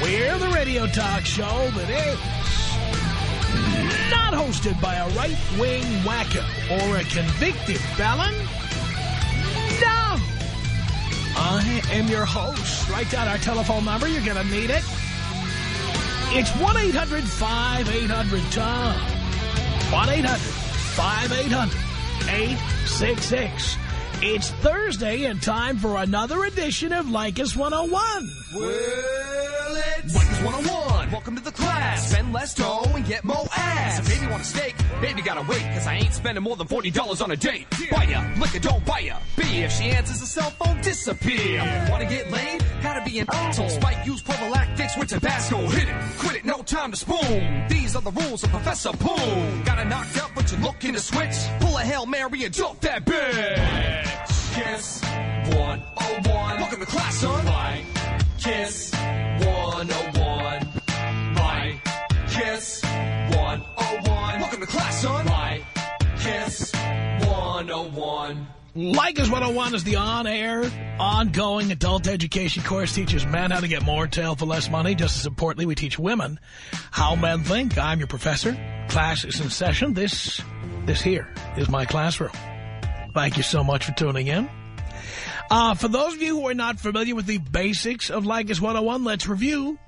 We're the radio talk show that is not hosted by a right-wing wacko or a convicted felon. No! I am your host. Write down our telephone number. You're going to need it. It's 1-800-5800-TOM. 1-800-5800-866. It's Thursday and time for another edition of Leykis 101. Well, Leykis 101. Welcome to the class. Spend less dough and get more ass. If baby want a steak, baby gotta wait, cause I ain't spending more than $40 on a date. Buy ya, liquor, don't buy ya. B, if she answers the cell phone, disappear. Wanna get laid? Gotta be an asshole. Spike, use prophylactics with Tabasco. Hit it, quit it, no time to spoon. These are the rules of Professor Poon. Got it knocked out, but you're looking to switch. Pull a Hail Mary and dump that bitch. Kiss 101. Welcome to class, son. Right. Kiss 101. Right. Kiss 101. Welcome to class, son. Right. Kiss 101. Leykis 101 is the on-air, ongoing adult education course teaches men how to get more tail for less money. Just as importantly, we teach women how men think. I'm your professor. Class is in session. This, this here is my classroom. Thank you so much for tuning in. Uh, for those of you who are not familiar with the basics of Leykis 101, let's review.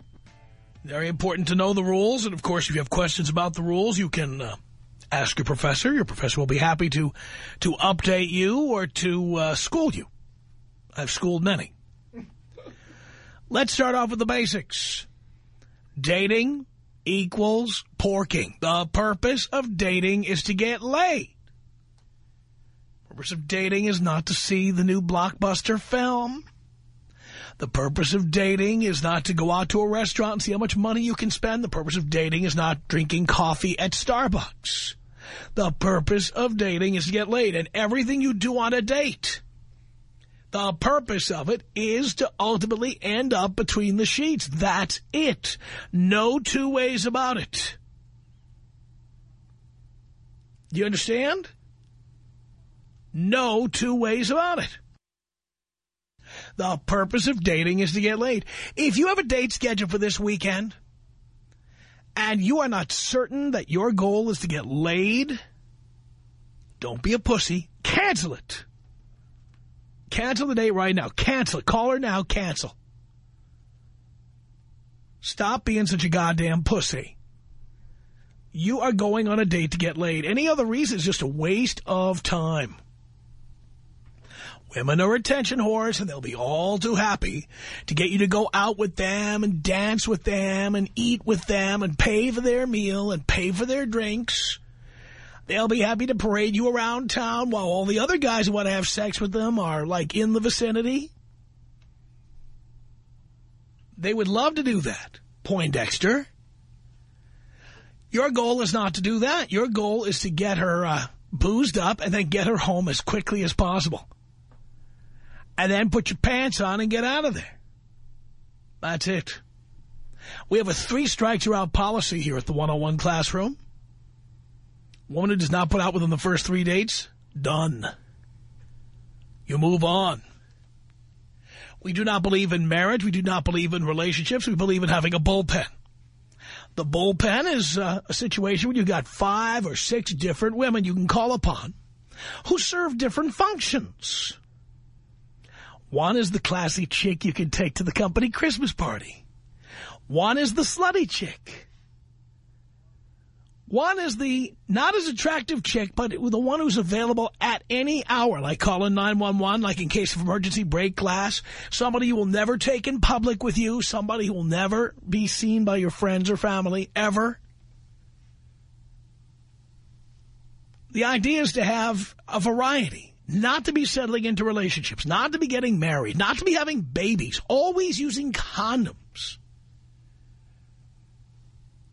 Very important to know the rules. And, of course, if you have questions about the rules, you can uh, ask your professor. Your professor will be happy to, to update you or to uh, school you. I've schooled many. Let's start off with the basics. Dating equals porking. The purpose of dating is to get laid. The purpose of dating is not to see the new blockbuster film. The purpose of dating is not to go out to a restaurant and see how much money you can spend. The purpose of dating is not drinking coffee at Starbucks. The purpose of dating is to get laid. And everything you do on a date, the purpose of it is to ultimately end up between the sheets. That's it. No two ways about it. Do you understand? No two ways about it. The purpose of dating is to get laid. If you have a date scheduled for this weekend and you are not certain that your goal is to get laid, don't be a pussy. Cancel it. Cancel the date right now. Cancel it. Call her now. Cancel. Stop being such a goddamn pussy. You are going on a date to get laid. Any other reason is just a waste of time. Women are attention whores, and they'll be all too happy to get you to go out with them and dance with them and eat with them and pay for their meal and pay for their drinks. They'll be happy to parade you around town while all the other guys who want to have sex with them are, like, in the vicinity. They would love to do that, Poindexter. Your goal is not to do that. Your goal is to get her uh, boozed up and then get her home as quickly as possible and then put your pants on and get out of there. That's it. We have a three strikes you're out policy here at the 101 classroom. Woman who does not put out within the first three dates, done. You move on. We do not believe in marriage. We do not believe in relationships. We believe in having a bullpen. The bullpen is uh, a situation where you've got five or six different women you can call upon who serve different functions. One is the classy chick you can take to the company Christmas party. One is the slutty chick. One is the not as attractive chick, but the one who's available at any hour, like calling 911, like in case of emergency break glass. Somebody you will never take in public with you. Somebody who will never be seen by your friends or family, ever. The idea is to have a variety, not to be settling into relationships, not to be getting married, not to be having babies, always using condoms.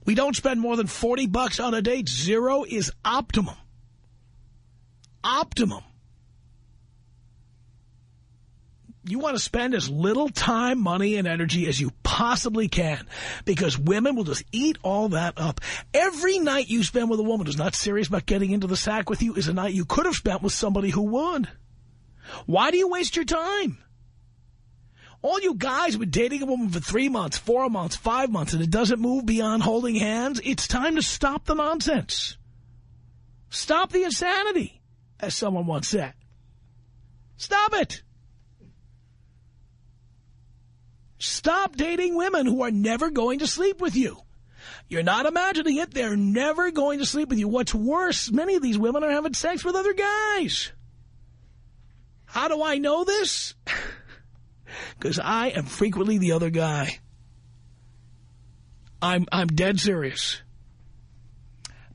We don't spend more than 40 bucks on a date. Zero is optimum. Optimum. You want to spend as little time, money, and energy as you possibly can because women will just eat all that up. Every night you spend with a woman who's not serious about getting into the sack with you is a night you could have spent with somebody who would. Why do you waste your time? All you guys been dating a woman for three months, four months, five months, and it doesn't move beyond holding hands, it's time to stop the nonsense. Stop the insanity, as someone once said. Stop it. Stop dating women who are never going to sleep with you. You're not imagining it. They're never going to sleep with you. What's worse, many of these women are having sex with other guys. How do I know this? Because I am frequently the other guy. I'm, I'm dead serious.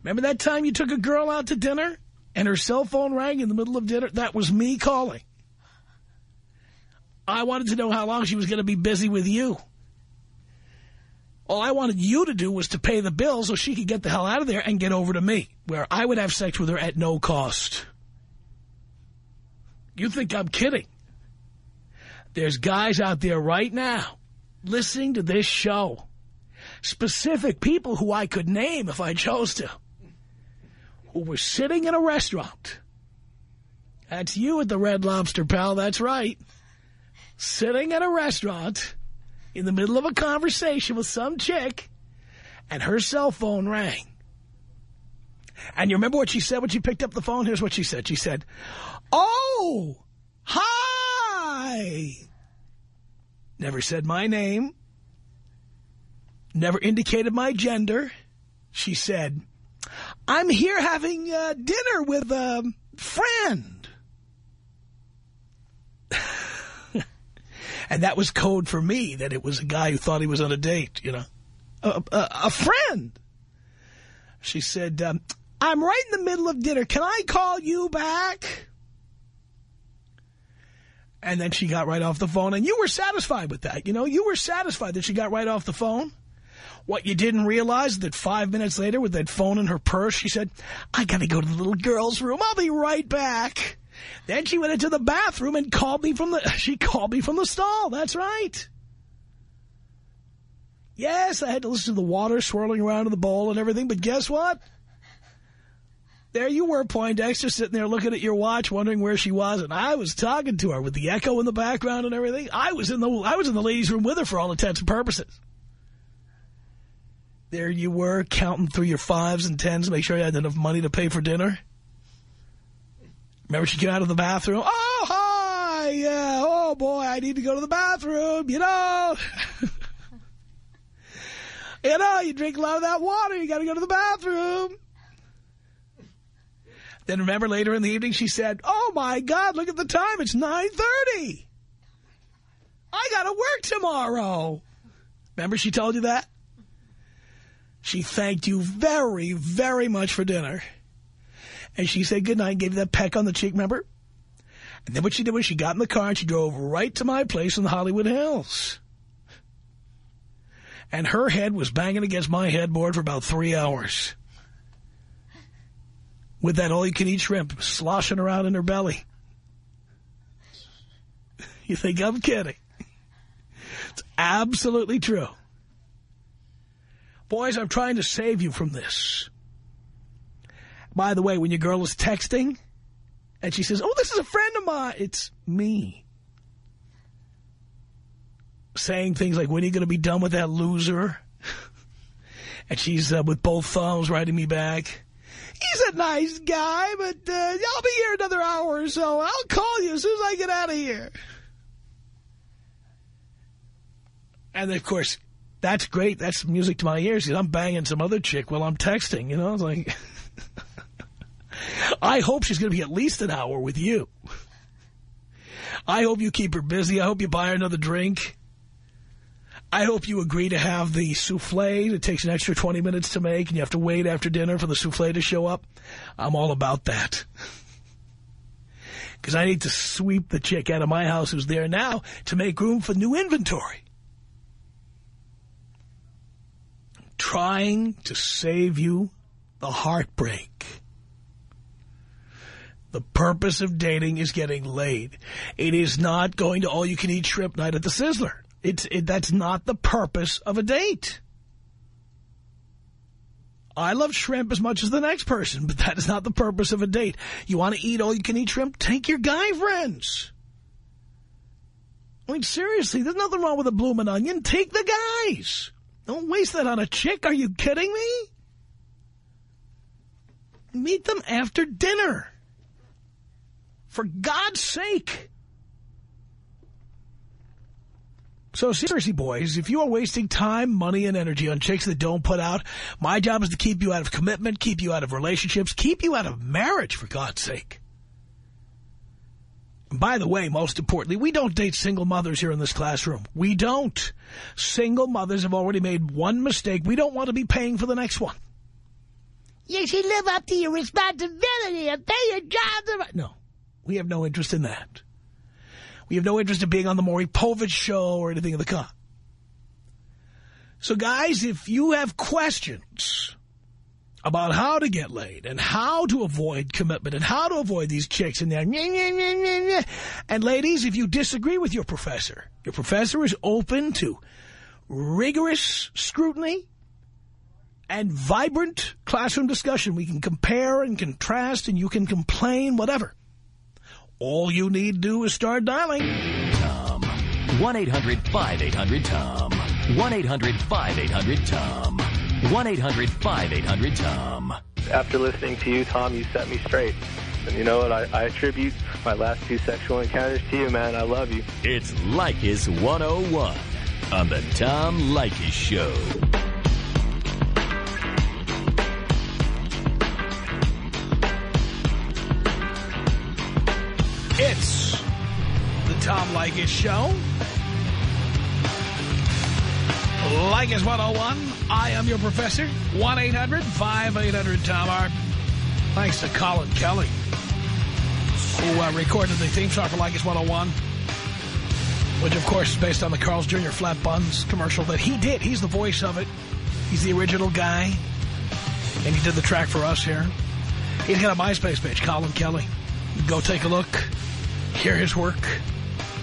Remember that time you took a girl out to dinner and her cell phone rang in the middle of dinner? That was me calling. I wanted to know how long she was going to be busy with you. All I wanted you to do was to pay the bill so she could get the hell out of there and get over to me, where I would have sex with her at no cost. You think I'm kidding? There's guys out there right now listening to this show. Specific people who I could name if I chose to. Who were sitting in a restaurant. That's you at the Red Lobster, pal. That's right sitting at a restaurant in the middle of a conversation with some chick, and her cell phone rang. And you remember what she said when she picked up the phone? Here's what she said. She said, Oh, hi. Never said my name. Never indicated my gender. She said, I'm here having uh, dinner with a friend. And that was code for me, that it was a guy who thought he was on a date, you know. A, a, a friend. She said, um, I'm right in the middle of dinner. Can I call you back? And then she got right off the phone. And you were satisfied with that. You know, you were satisfied that she got right off the phone. What you didn't realize that five minutes later with that phone in her purse, she said, I got to go to the little girl's room. I'll be right back. Then she went into the bathroom and called me from the, she called me from the stall. That's right. Yes, I had to listen to the water swirling around in the bowl and everything, but guess what? There you were, Poindexter, sitting there looking at your watch, wondering where she was, and I was talking to her with the echo in the background and everything. I was in the I was in the ladies' room with her for all intents and purposes. There you were, counting through your fives and tens, make sure you had enough money to pay for dinner. Remember she came out of the bathroom? Oh, hi, yeah, oh, boy, I need to go to the bathroom, you know. you know, you drink a lot of that water, you got to go to the bathroom. Then remember later in the evening she said, oh, my God, look at the time, it's 9.30. I got to work tomorrow. Remember she told you that? She thanked you very, very much for dinner. And she said goodnight and gave you that peck on the cheek, remember? And then what she did was she got in the car and she drove right to my place in the Hollywood Hills. And her head was banging against my headboard for about three hours. With that all-you-can-eat shrimp sloshing around in her belly. You think I'm kidding? It's absolutely true. Boys, I'm trying to save you from this. By the way, when your girl is texting and she says, oh, this is a friend of mine, it's me. Saying things like, when are you going to be done with that loser? and she's uh, with both thumbs writing me back. He's a nice guy, but uh, I'll be here another hour or so. I'll call you as soon as I get out of here. And, of course, that's great. That's music to my ears I'm banging some other chick while I'm texting. You know, it's like... I hope she's going to be at least an hour with you. I hope you keep her busy. I hope you buy her another drink. I hope you agree to have the souffle that takes an extra 20 minutes to make and you have to wait after dinner for the souffle to show up. I'm all about that. Because I need to sweep the chick out of my house who's there now to make room for new inventory. trying to save you the heartbreak. The purpose of dating is getting laid. It is not going to all-you-can-eat shrimp night at the Sizzler. It's it, That's not the purpose of a date. I love shrimp as much as the next person, but that is not the purpose of a date. You want to eat all-you-can-eat shrimp? Take your guy friends. I mean, seriously, there's nothing wrong with a bloomin' onion. Take the guys. Don't waste that on a chick. Are you kidding me? Meet them after dinner. For God's sake. So seriously, boys, if you are wasting time, money, and energy on chicks that don't put out, my job is to keep you out of commitment, keep you out of relationships, keep you out of marriage, for God's sake. By the way, most importantly, we don't date single mothers here in this classroom. We don't. Single mothers have already made one mistake. We don't want to be paying for the next one. You should live up to your responsibility and pay your job. No, we have no interest in that. We have no interest in being on the Maury Povich show or anything of the kind. So, guys, if you have questions about how to get laid and how to avoid commitment and how to avoid these chicks in there. And ladies, if you disagree with your professor, your professor is open to rigorous scrutiny and vibrant classroom discussion. We can compare and contrast and you can complain, whatever. All you need to do is start dialing. Tom. 1-800-5800-TOM. 1-800-5800-TOM. 1-800-5800-TOM. After listening to you, Tom, you set me straight. And you know what? I, I attribute my last two sexual encounters to you, man. I love you. It's Leykis 101 on the Tom Leykis Show. It's the Tom Leykis Show. Leykis 101. I am your professor. 1-800-5800-TOM. Our thanks to Colin Kelly, who uh, recorded the theme song for Leykis 101, which, of course, is based on the Carl's Jr. Flat Buns commercial that he did. He's the voice of it. He's the original guy. And he did the track for us here. He's got a MySpace page, Colin Kelly. Go take a look. Hear his work.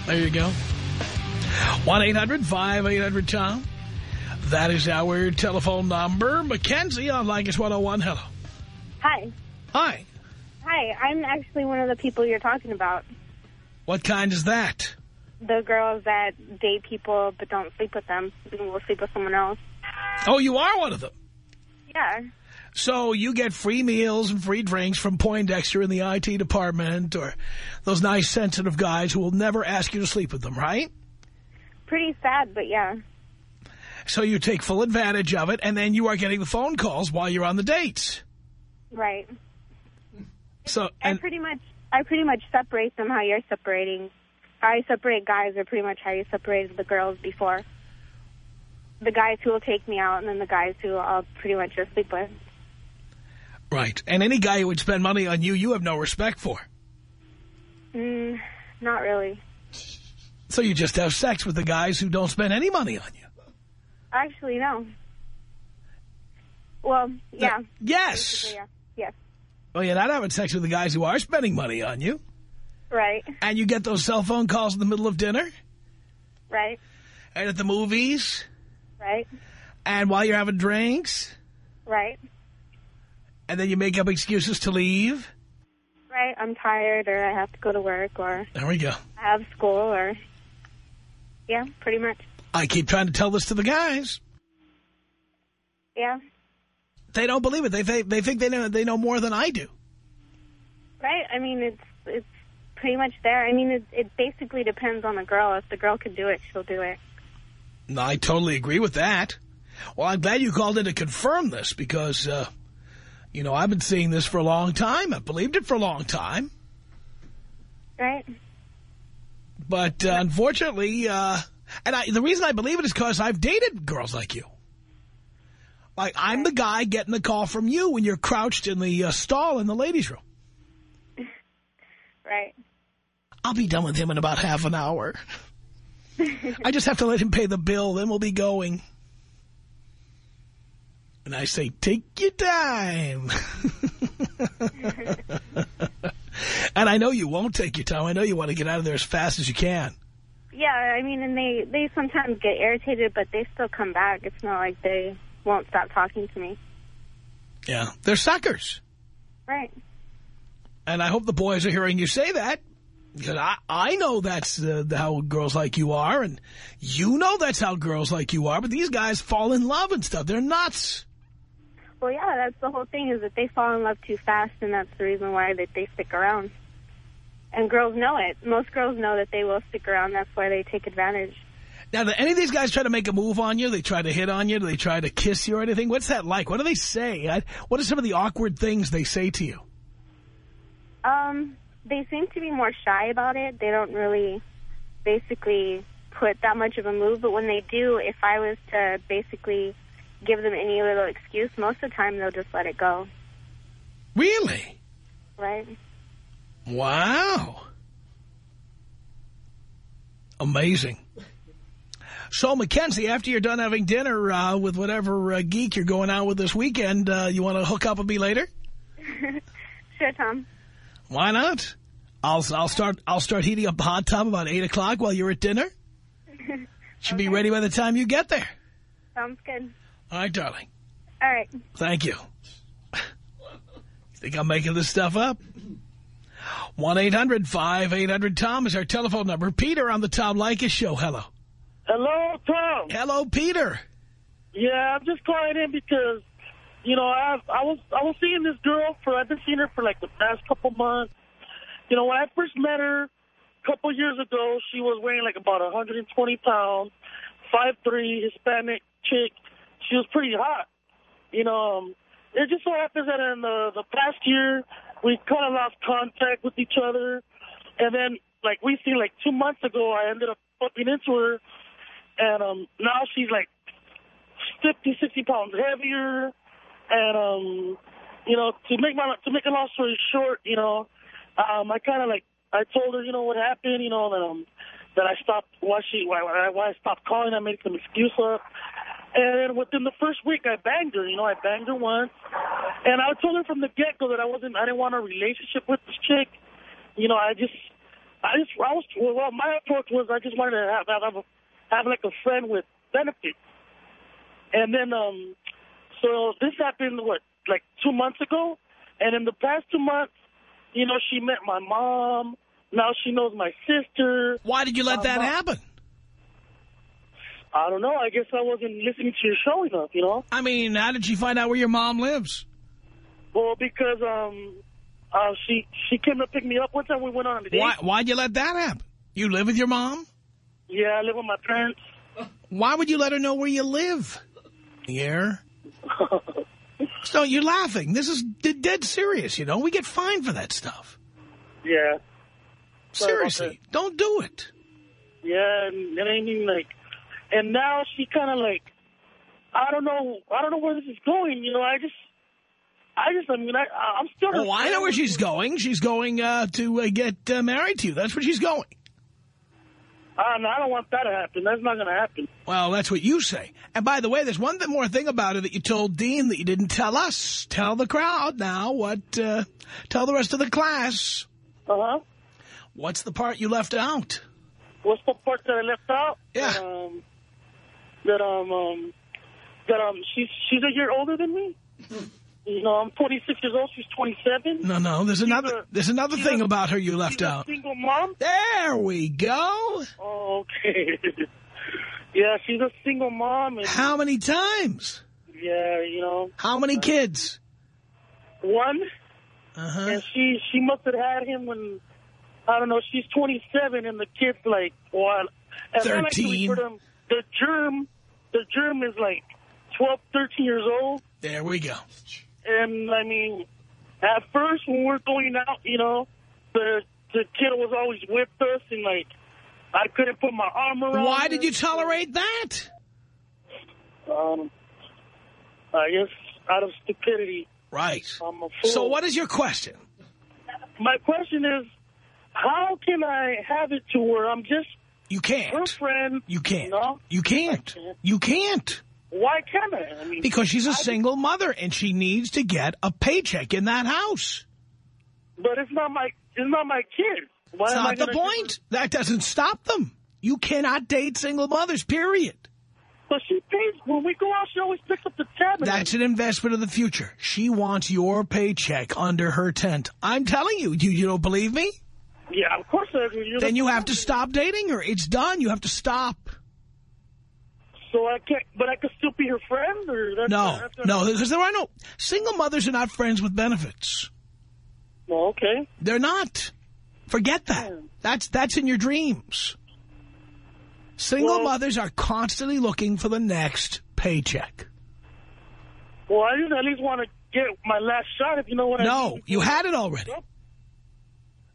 There you go. 1-800-5800-TOM. That is our telephone number. Mackenzie on Leykis 101. Hello. Hi. Hi. Hi, I'm actually one of the people you're talking about. What kind is that? The girls that date people but don't sleep with them and will sleep with someone else. Oh, you are one of them. Yeah. So you get free meals and free drinks from Poindexter in the IT department or those nice, sensitive guys who will never ask you to sleep with them, right? Pretty sad, but yeah. So you take full advantage of it, and then you are getting the phone calls while you're on the dates. Right. So I pretty much I pretty much separate them how you're separating. How I separate guys are pretty much how you separated the girls before. The guys who will take me out and then the guys who I'll pretty much just sleep with. Right, and any guy who would spend money on you, you have no respect for. Mm, not really. So you just have sex with the guys who don't spend any money on you. Actually, no. Well, yeah. Yes. Yeah. Yes. Well, you're not having sex with the guys who are spending money on you. Right. And you get those cell phone calls in the middle of dinner Right. and at the movies Right. and while you're having drinks Right. And then you make up excuses to leave. Right. I'm tired or I have to go to work or There we go. I have school or... Yeah, pretty much. I keep trying to tell this to the guys. Yeah. They don't believe it. They think they think they know they know more than I do. Right. I mean, it's it's pretty much there. I mean, it, it basically depends on the girl. If the girl can do it, she'll do it. No, I totally agree with that. Well, I'm glad you called in to confirm this because, uh, you know, I've been seeing this for a long time. I've believed it for a long time. Right. But uh, unfortunately, uh, and I, the reason I believe it is because I've dated girls like you. Like, I'm the guy getting the call from you when you're crouched in the uh, stall in the ladies' room. Right. I'll be done with him in about half an hour. I just have to let him pay the bill, then we'll be going. And I say, take your time. and I know you won't take your time. I know you want to get out of there as fast as you can. Yeah, I mean, and they, they sometimes get irritated, but they still come back. It's not like they won't stop talking to me. Yeah, they're suckers. Right. And I hope the boys are hearing you say that. Because I, I know that's uh, how girls like you are, and you know that's how girls like you are, but these guys fall in love and stuff. They're nuts. Well, yeah, that's the whole thing is that they fall in love too fast, and that's the reason why that they stick around. And girls know it. Most girls know that they will stick around. That's why they take advantage. Now, do any of these guys try to make a move on you? They try to hit on you? Do they try to kiss you or anything? What's that like? What do they say? What are some of the awkward things they say to you? Um, they seem to be more shy about it. They don't really basically put that much of a move. But when they do, if I was to basically give them any little excuse, most of the time they'll just let it go. Really? Right? Wow. Amazing. So, Mackenzie, after you're done having dinner uh, with whatever uh, geek you're going out with this weekend, uh, you want to hook up with me later? sure, Tom. Why not? I'll I'll start I'll start heating up the hot tub about eight o'clock while you're at dinner. Should okay. be ready by the time you get there. Sounds good. All right, darling. All right. Thank you. Think I'm making this stuff up? 1-800-5800-TOM is our telephone number. Peter on the Tom Leykis show. Hello. Hello, Tom. Hello, Peter. Yeah, I'm just calling in because, you know, I I was I was seeing this girl for I've been seeing her for like the past couple months. You know, when I first met her a couple years ago, she was weighing like about 120 pounds, five three, Hispanic chick. She was pretty hot. You know, um, it just so happens that in the the past year we kind of lost contact with each other, and then like we see like two months ago, I ended up bumping into her and um, now she's like 50, 60 pounds heavier. And, um, you know, to make my, to make a long story short, you know, um, I kind of like, I told her, you know, what happened, you know, that, um, that I stopped, why she, why, why I stopped calling, I made some excuse up. And within the first week, I banged her, you know, I banged her once. And I told her from the get-go that I wasn't, I didn't want a relationship with this chick. You know, I just, I just, I was, well, my approach was I just wanted to have, have a, have like a friend with benefits. And then, um, so this happened, what, like two months ago? And in the past two months, you know, she met my mom. Now she knows my sister. Why did you let that happen? I don't know. I guess I wasn't listening to your show enough, you know? I mean, how did she find out where your mom lives? Well, because um, uh, she she came to pick me up one time. We went on a date. Why, why'd you let that happen? You live with your mom? Yeah, I live with my parents. Why would you let her know where you live? Yeah. so you're laughing. This is dead serious, you know. We get fined for that stuff. Yeah. Seriously, don't do it. Yeah, and it ain't even like... And now she kind of like... I don't know. I don't know where this is going, you know. I just... I just, I mean, I, I'm still... Oh, I know where she's going. She's going uh, to uh, get uh, married to you. That's where she's going. Uh, no, I don't want that to happen. That's not going to happen. Well, that's what you say. And by the way, there's one more thing about it that you told Dean that you didn't tell us. Tell the crowd now what, uh, tell the rest of the class. Uh-huh. What's the part you left out? What's the part that I left out? Yeah. Um, that, um, um, that, um, she's, she's a year older than me. You know, I'm 26 years old. She's 27. No, no. There's another. a, there's another thing a, about her you left out. single mom. There we go. Oh, okay. yeah, she's a single mom. And, How many times? Yeah, you know. How many uh, kids? One. Uh huh. And she she must have had him when I don't know. She's 27, and the kid's like what? And I like to 13. refer to them, the germ, the germ is like 12, 13 years old. There we go. And, I mean, at first when we're going out, you know, the the kid was always with us, and, like, I couldn't put my arm around Why did you tolerate that? Um, I guess out of stupidity. Right. I'm a fool. So what is your question? My question is, how can I have it to where I'm just You can't. You can't. No? You can't. can't. You can't. Why can't I? I mean, Because she's a I- single mother and she needs to get a paycheck in that house. But it's not my it's not my kid. Why That's am I not the point. That doesn't stop them. You cannot date single mothers, period. But she pays when we go out. She always picks up the tab. That's an investment of the future. She wants your paycheck under her tent. I'm telling you, you, you don't believe me? Yeah, of course uh, You're Then the- you have to stop dating her. It's done. You have to stop. So I can't. But I could still be her friend, or that's No, no, because there are no... Single mothers are not friends with benefits. No, okay. They're not. Forget that. Oh. That's that's in your dreams. Single Well- mothers are constantly looking for the next paycheck. Well, I just at least want to get my last shot, if you know what I mean. No, you had it already.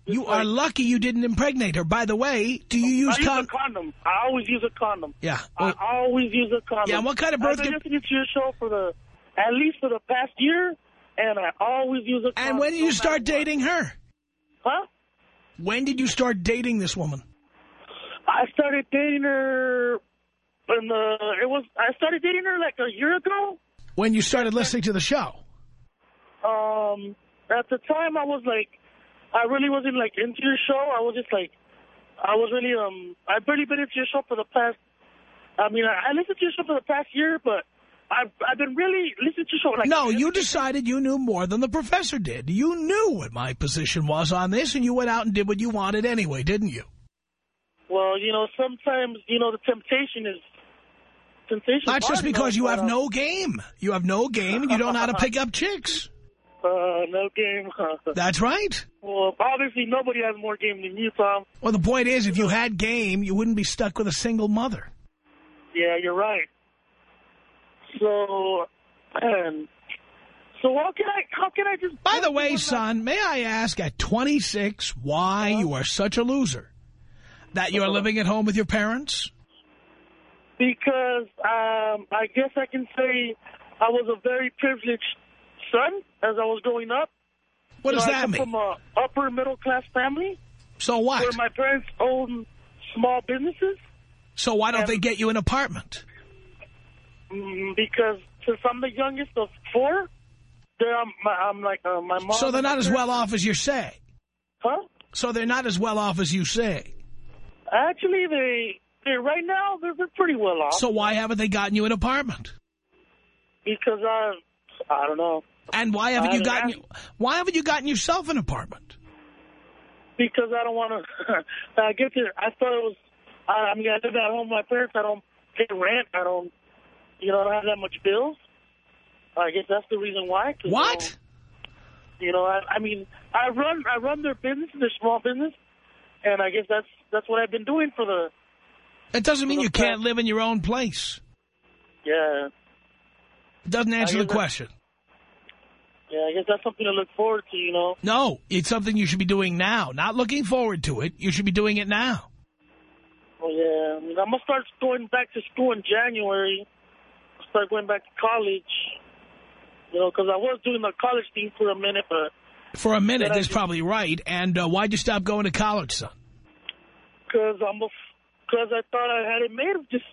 You It's are lucky you didn't impregnate her. By the way, do you use I use con... condom. I always use a condom. Yeah. I always use a condom. Yeah, what kind of birth I've been listening to your show for the, at least for the past year, and I always use a condom. and when did you start dating her? Huh? When did you start dating this woman? I started dating her when the, it was, I started dating her like a year ago. When you started listening to the show? Um, at the time I was like, I really wasn't like into your show. I was just like, I was really, um, I've really been into your show for the past, I mean, I, I listened to your show for the past year, but I've, I've been really listening to your show. Like, No, you decided you knew more than the professor did. You knew what my position was on this, and you went out and did what you wanted anyway, didn't you? Well, you know, sometimes, you know, the temptation is, temptation. That's just because you have uh, no game. You have no game, and you don't know how to pick up chicks. Uh, no game. That's right. well, obviously nobody has more game than you, Tom. Well, the point is, if you had game, you wouldn't be stuck with a single mother. Yeah, you're right. So, and so how can I? How can I just? By the way, son, may I ask at 26 why you are such a loser? That you are living at home with your parents? Because um, I guess I can say I was a very privileged son as I was growing up. What does that come mean? from a upper middle class family So where my parents own small businesses. So why don't they get you an apartment? Mm, because since I'm the youngest of four, they're, I'm, I'm like uh, my mom. So they're not as well off as you say. Huh? So they're not as well off as you say. Actually, they they right now they're, they're pretty well off. So why haven't they gotten you an apartment? because I I don't know And why haven't you uh, gotten know. why haven't you gotten yourself an apartment? because I don't want to. I get there. I thought it was. I, I mean, I live at home with my parents. I don't pay rent. I don't. You know, I don't have that much bills. I guess that's the reason why. What? You know, I, I mean, I run I run their business, their small business, and I guess that's that's what I've been doing for the. It doesn't mean you Okay. can't live in your own place. Yeah, It doesn't answer the guess that- question. Yeah. I guess that's something to look forward to. You know. No, it's something you should be doing now. Not looking forward to it. You should be doing it now. Well, yeah. I mean, I'm gonna start going back to school in January. Start going back to college. You know, because I was doing the college thing for a minute, but For a minute, that's probably right. And uh, why'd you stop going to college, son? because I'm because I thought I had it made of just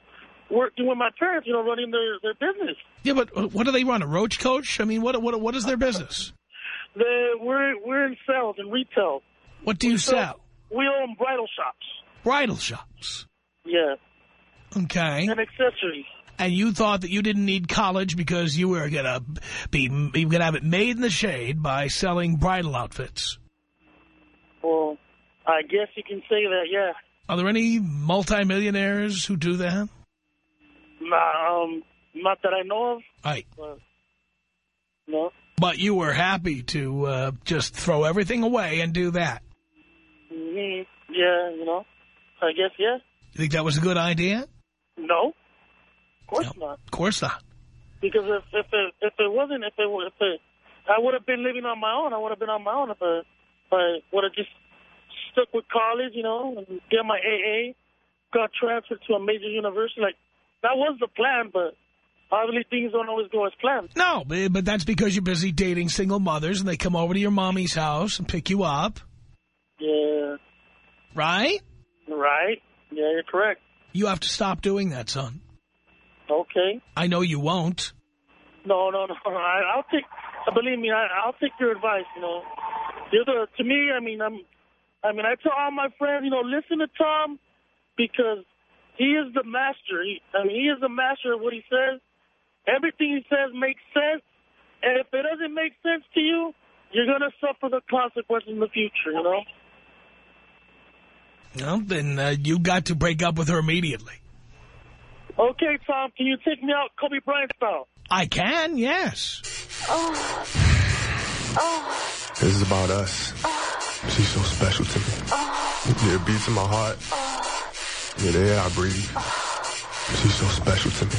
working with my parents. You know, running their their business. Yeah, but uh, what do they run? A roach coach? I mean, what what what is their business? The we're we're in sales and retail. What do you sell? We own bridal shops. Bridal shops. Yeah, Okay. and accessories. And you thought that you didn't need college because you were gonna be you were gonna have it made in the shade by selling bridal outfits. Well, I guess you can say that. Yeah. Are there any multimillionaires who do that? Nah, um, not that I know of. Right. But no. But you were happy to uh, just throw everything away and do that. hmm Yeah, you know. I guess yeah. You think that was a good idea? No. Of course No. not. Of course not. Because if if it if it wasn't if it if it I would have been living on my own. I would have been on my own if I, if I would have just stuck with college, you know, and get my AA, got transferred to a major university. Like that was the plan, but obviously things don't always go as planned. No, but that's because you're busy dating single mothers and they come over to your mommy's house and pick you up, Yeah. right? Right. Yeah, you're correct. You have to stop doing that, son. Okay. I know you won't. No, no, no. I, I'll take. Believe me, I, I'll take your advice. You know, the other to me, I mean, I'm. I mean, I tell all my friends, you know, listen to Tom because he is the master. He, I mean, he is the master of what he says. Everything he says makes sense, and if it doesn't make sense to you, you're gonna suffer the consequences in the future. You know. Well, then uh, you got to break up with her immediately. Okay, Tom, can you take me out Kobe Bryant style? I can, yes. Oh. Oh. This is about us. She's so special to me. Yeah, it beats in my heart. Yeah, the air I breathe. She's so special to me.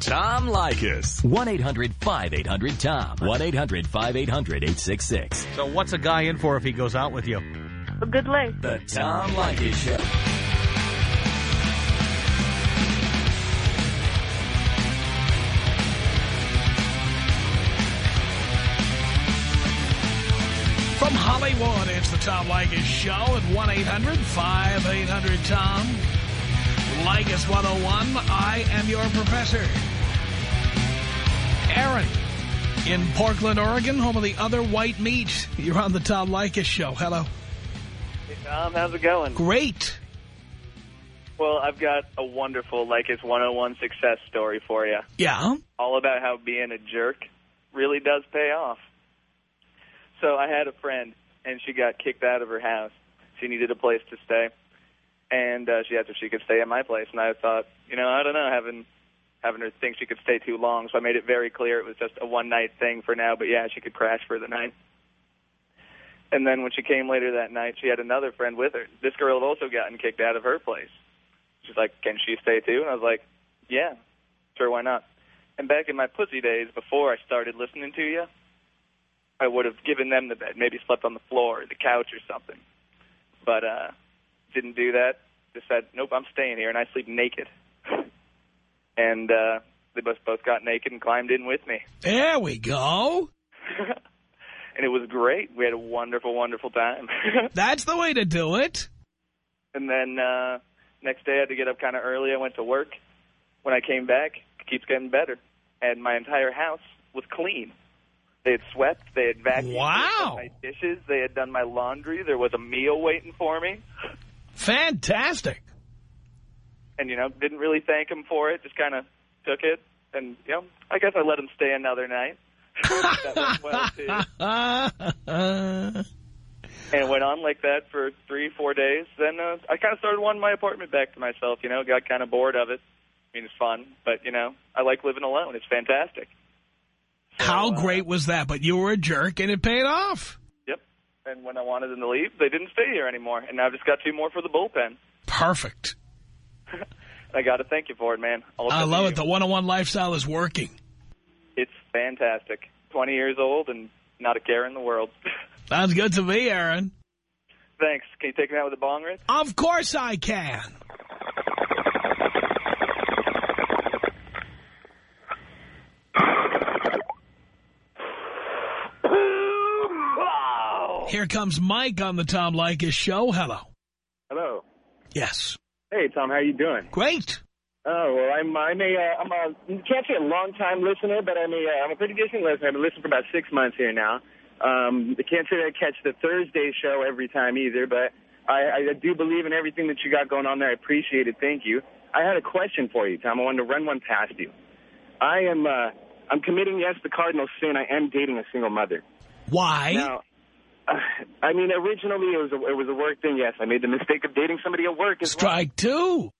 Tom Leykis. 1-800-5800-TOM. 1-800-5800-866. So what's a guy in for if he goes out with you? A good leg. The Tom Leykis Show. From Hollywood, it's the Tom Leykis Show at 1-800-5800-TOM. Leykis 101, I am your professor. Aaron in Portland, Oregon, home of the other white meat. You're on the Tom Leykis Show. Hello. Hey, Tom, how's it going? Great. Well, I've got a wonderful Leykis 101 success story for you. Yeah? All about how being a jerk really does pay off. So I had a friend, and she got kicked out of her house. She needed a place to stay, and uh, she asked if she could stay at my place. And I thought, you know, I don't know, having having her think she could stay too long. So I made it very clear it was just a one night thing for now. But yeah, she could crash for the night. And then when she came later that night, she had another friend with her. This girl had also gotten kicked out of her place. She's like, "Can she stay too?" And I was like, "Yeah, sure, why not?" And back in my pussy days, before I started listening to you, I would have given them the bed, maybe slept on the floor or the couch or something. But uh didn't do that. Just said, "Nope, I'm staying here," and I sleep naked. and uh they both both got naked and climbed in with me, There we go. and it was great. We had a wonderful, wonderful time. That's the way to do it. And then uh next day I had to get up kind of early. I went to work. When I came back, it keeps getting better. And my entire house was clean. They had swept. They had vacuumed. Wow. They had done my dishes. They had done my laundry. There was a meal waiting for me. Fantastic. And, you know, didn't really thank him for it. Just kind of took it. And, you know, I guess I let him stay another night. well. And it went on like that for three, four days. Then uh, I kind of started wanting my apartment back to myself, you know, got kind of bored of it. I mean, it's fun, but, you know, I like living alone. It's fantastic. So, How great was that? But you were a jerk and it paid off. Yep. And when I wanted them to leave, they didn't stay here anymore. And now I've just got two more for the bullpen. Perfect. I got to thank you for it, man. I love you. it. The one-on-one lifestyle is working. It's fantastic. 20 years old and not a care in the world. Sounds good to me, Aaron. Thanks. Can you take me out with a bong rip? Of course I can. Here comes Mike on the Tom Leykis show. Hello. Hello. Yes. Hey, Tom. How you doing? Great. Oh, well, I'm I'm a uh, I'm a can't say a long time listener, but I'm a uh, I'm a pretty decent listener. I've been listening for about six months here now. Um, I can't say that I catch the Thursday show every time either, but I, I do believe in everything that you got going on there. I appreciate it. Thank you. I had a question for you, Tom. I wanted to run one past you. I am uh, I'm committing yes the cardinal sin. I am dating a single mother. Why? Now, I mean, originally it was a, it was a work thing. Yes, I made the mistake of dating somebody at work as well. Strike two.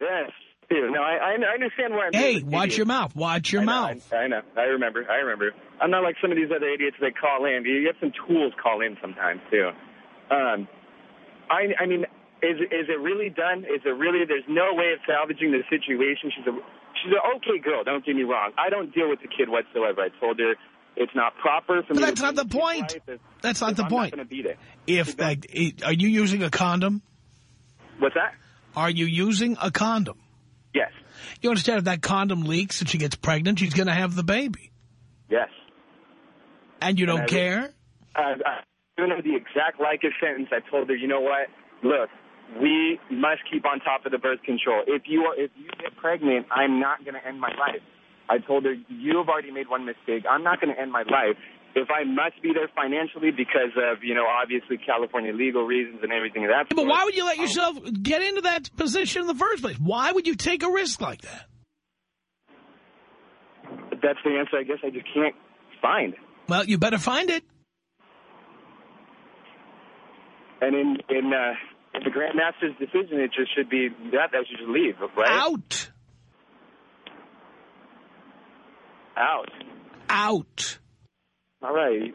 Yes. Too. No, I, I understand where I'm. Hey, watch your mouth. Watch your I know, mouth. I, I know. I remember. I remember. I'm not like some of these other idiots that call in. You have some tools call in sometimes too. Um, I I mean, is is it really done? Is it really? There's no way of salvaging the situation. She's a she's an okay girl. Don't get me wrong. I don't deal with the kid whatsoever. I told her it's not proper for But me. that's not the point. if- That's not the I'm point. Not be there. If that, are you using a condom? What's that? Are you using a condom? Yes. You understand if that condom leaks and she gets pregnant, she's going to have the baby. Yes. And you don't I- care? I don't know the exact like a sentence. I told her, you know what? Look, we must keep on top of the birth control. If you are, if you get pregnant, I'm not going to end my life. I told her, you have already made one mistake. I'm not going to end my life. If I must be there financially because of, you know, obviously California legal reasons and everything of that But why would you let yourself get into that position in the first place? Why would you take a risk like that? That's the answer I guess I just can't find. Well, you better find it. And in in, uh, in the Grandmaster's decision, it just should be that that should just leave, right? Out. Out. Out. All right.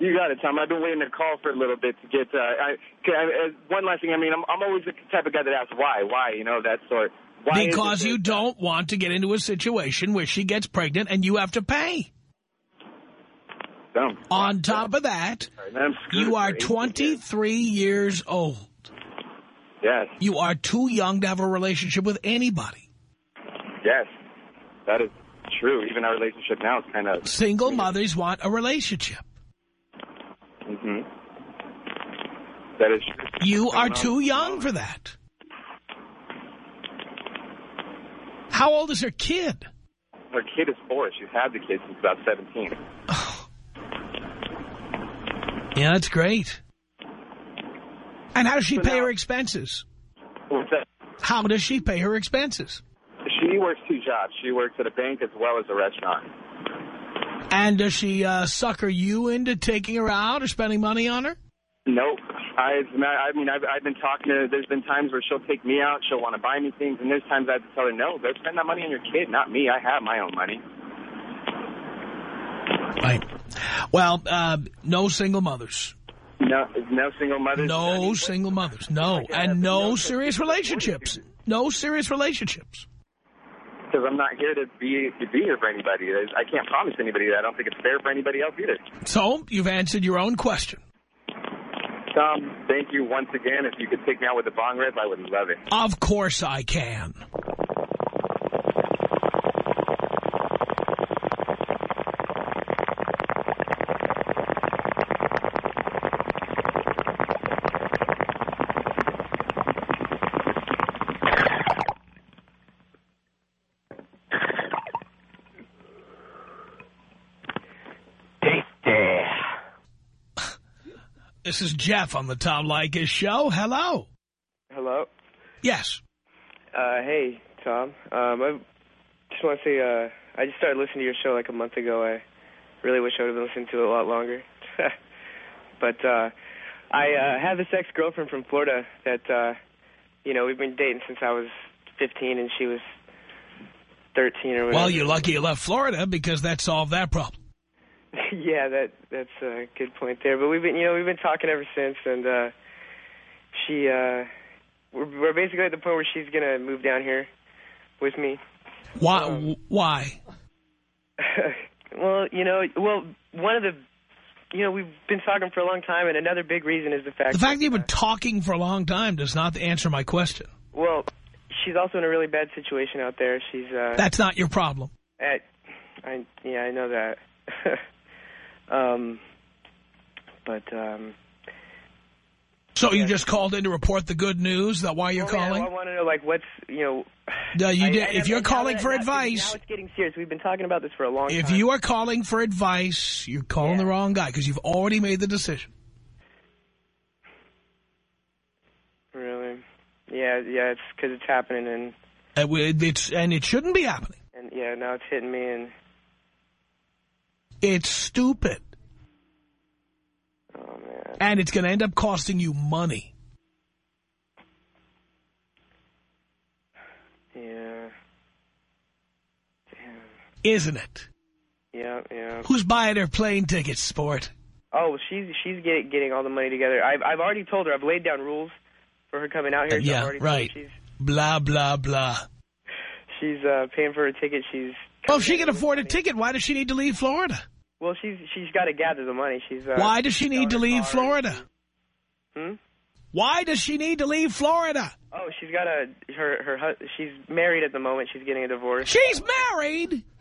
You got it, Tom. I've been waiting to call for a little bit to get. Uh, I, I, uh, one last thing. I mean, I'm, I'm always the type of guy that asks why, why, you know, that sort. Why Because you don't want to get into a situation where she gets pregnant and you have to pay. Dumb. On top of that, I'm you are for 18 23 years old. Yes. You are too young to have a relationship with anybody. Yes. That is true. Even our relationship now is kind of. Single mothers want a relationship. Mm -hmm. That is true. You are too young for that. How old is her kid? Her kid is four. She's had the kid since about 17. Yeah, that's great. And how does she pay her expenses? How does she pay her expenses? She works two jobs. She works at a bank as well as a restaurant. And does she uh, sucker you into taking her out or spending money on her? Nope. I, I mean, I've, I've been talking to her. There's been times where she'll take me out. She'll want to buy me things. And there's times I have to tell her, no, go spend that money on your kid, not me. I have my own money. Right. Well, uh, no single mothers. No, no single mothers. No single mothers. No. And no serious relationships. No serious relationships. Because I'm not here to be to be here for anybody. I can't promise anybody that. I don't think it's fair for anybody else either. So, you've answered your own question. Tom, thank you once again. If you could take me out with the bong rip, I would love it. Of course I can. This is Jeff on the Tom Leykis show. Hello. Hello. Yes. Uh, hey, Tom. Um, I just want to say uh, I just started listening to your show like a month ago. I really wish I would have been listening to it a lot longer. but uh, I uh, have this ex-girlfriend from Florida that, uh, you know, we've been dating since I was 15 and she was 13 or whatever. Well, you're lucky you left Florida because that solved that problem. yeah, that that's a good point there. But we've been, you know, we've been talking ever since, and uh, she, uh, we're, we're basically at the point where she's gonna move down here with me. Why? why? well, you know, well, one of the, you know, we've been talking for a long time, and another big reason is the fact. The fact that you've been talking for a long time does not answer my question. Well, she's also in a really bad situation out there. She's. Uh, That's not your problem. At, I yeah, I know that. um, but um. So you just called in to report the good news? That why you're well, yeah, calling? I want to know, like, what's you know. No, you I- did- I- if you're calling that- for now- advice- now it's getting serious. We've been talking about this for a long If time. you are calling for advice, you're calling the wrong guy because you've already made the decision. really, yeah, yeah, it's because it's happening, and And we- it's and it shouldn't be happening. and yeah, now it's hitting me, and It's stupid. oh man, And it's going to end up costing you money. yeah, Damn. Isn't it? yeah, yeah. Who's buying her plane tickets, sport? Oh, she's she's get, getting all the money together. I've I've already told her. I've laid down rules for her coming out here. so yeah, already told her right. She's Blah, blah, blah. she's uh, paying for her ticket. She's Well, if she can afford a ticket, why does she need to leave Florida? Well, she's she's got to gather the money. She's uh, Why does she need to leave Florida? Hmm? Why does she need to leave Florida? Oh, she's got a her her she's married at the moment. She's getting a divorce. She's married?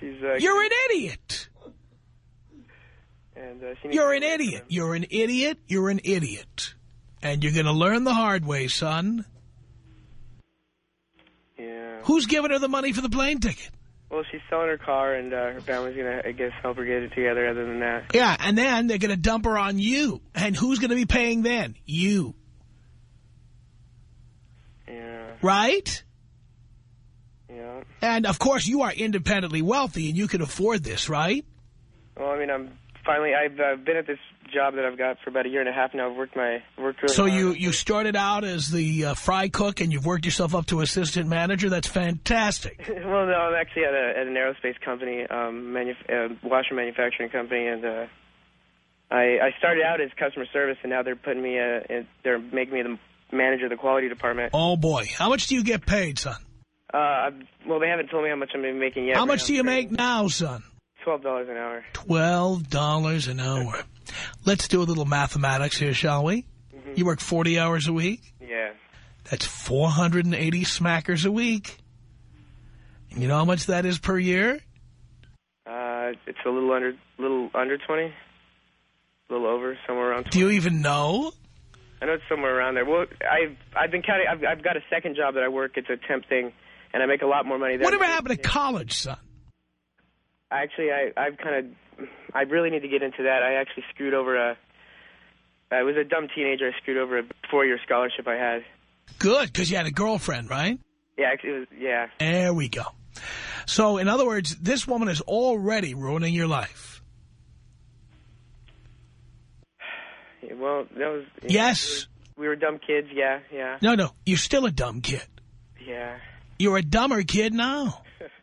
She's uh, You're an idiot. and uh, You're an idiot. You're an idiot. You're an idiot. And you're going to learn the hard way, son. Yeah. Who's giving her the money for the plane ticket? Well, she's selling her car, and uh, her family's gonna, I guess, help her get it together. Other than that, Yeah, and then they're going to dump her on you. And who's going to be paying then? You. yeah, Right? yeah. And, of course, you are independently wealthy and you can afford this, right? Well, I mean, I'm finally. I've uh, been at this job that I've got for about a year and a half now. I've worked my worked really So hard. you, you started out as the uh, fry cook and you've worked yourself up to assistant manager. That's fantastic. well, no, I'm actually at, a, at an aerospace company, um, manuf uh, washer manufacturing company, and uh, I, I started out as customer service, and now they're putting me, uh, in, they're making me the manager of the quality department. Oh, boy. How much do you get paid, son? Uh, I've- well, they haven't told me how much I'm gonna be making yet. How but much I'm do you make now, son? Twelve dollars an hour. $12 an hour. Let's do a little mathematics here, shall we? You work 40 hours a week? Yeah. That's 480 smackers a week. And you know how much that is per year? Uh, it's a little under, little under twenty, a little over, somewhere around. 20. Do you even know? I know it's somewhere around there. Well, I've I've been counting. I've I've got a second job that I work. It's a temp thing, and I make a lot more money there. Whatever happened to college, son? Actually, I I've kind of I really need to get into that. I actually screwed over a. I was a dumb teenager. I screwed over a four-year scholarship I had. Good, because you had a girlfriend, right? Yeah, actually, it was yeah. There we go. So, in other words, this woman is already ruining your life. Yeah, Well, that was. Yes. We were, we were dumb kids. Yeah, yeah, No, no, you're still a dumb kid. yeah. You're a dumber kid now.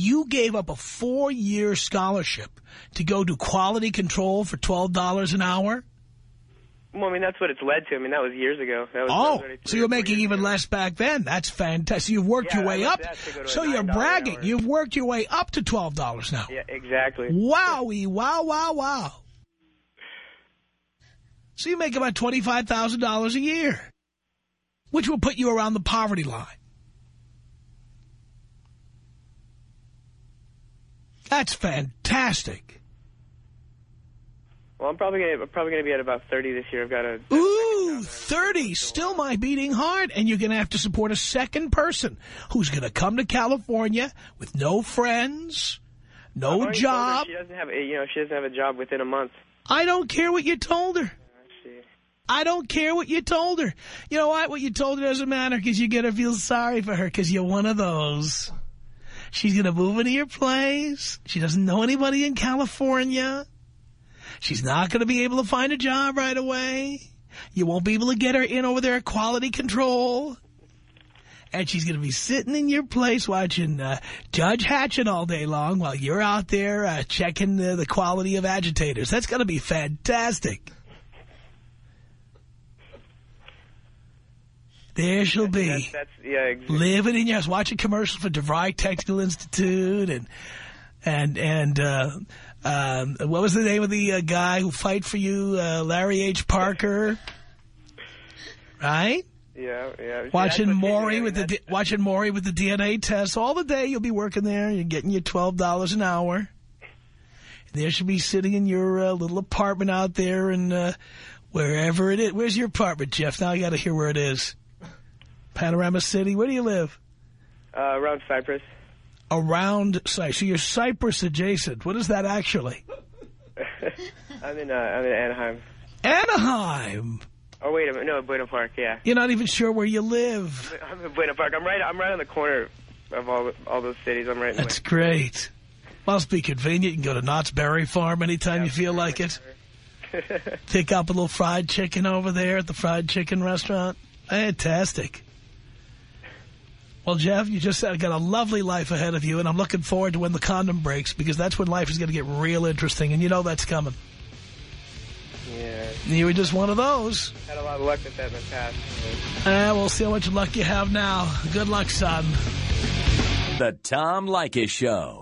You gave up a four-year scholarship to go do quality control for $12 an hour? Well, I mean, that's what it's led to. I mean, that was years ago. That was, Oh, so you're making even ago. less back then. That's fantastic. You've worked Yeah, your way up. to to So you're bragging. You've worked your way up to $12 now. Yeah, exactly. Wowie, wow, wow, wow. So you make about $25,000 a year, which will put you around the poverty line. That's fantastic. Well, I'm probably gonna I'm probably gonna be at about 30 this year. I've got a Ooh, 30, still my beating heart. And you're going to have to support a second person who's going to come to California with no friends, no already told her job. She doesn't have you know she doesn't have a job within a month. I don't care what you told her. I don't care what you told her. You know what? What you told her doesn't matter because you're going to feel sorry for her because you're one of those. She's going to move into your place. She doesn't know anybody in California. She's not going to be able to find a job right away. You won't be able to get her in over there at quality control. And she's going to be sitting in your place watching uh, Judge Hatchett all day long while you're out there uh, checking the quality of agitators. That's going to be fantastic. There she'll be. that's, that's yeah. Exactly. living in your house, watching commercials for DeVry Technical Institute and and and uh, um, what was the name of the uh, guy who fight for you, uh, Larry H. Parker, right? Yeah, yeah. Watching Maury with the watching Maury with the DNA test all the day. You'll be working there. You're getting your twelve dollars an hour. And there she'll be sitting in your uh, little apartment out there and uh, wherever it is. Where's your apartment, Jeff? Now I got to hear where it is. Panorama City. Where do you live? uh, around Cypress. around Cypress. So you're Cypress adjacent. What is that actually? I'm in uh, I'm in Anaheim. Anaheim. Oh wait a minute, no, Buena Park. Yeah, You're not even sure where you live. I'm in Buena Park. I'm right. I'm right on the corner of all all those cities. I'm right. In That's great. Must be convenient. You can go to Knott's Berry Farm anytime you feel like it. Pick up a little fried chicken over there at the fried chicken restaurant. Fantastic. Well, Jeff, you just said got a lovely life ahead of you, and I'm looking forward to when the condom breaks because that's when life is going to get real interesting, and you know that's coming. yeah, You were just one of those. had a lot of luck with that in the past. Uh, we'll see how much luck you have now. Good luck, son. The Tom Leykis Show.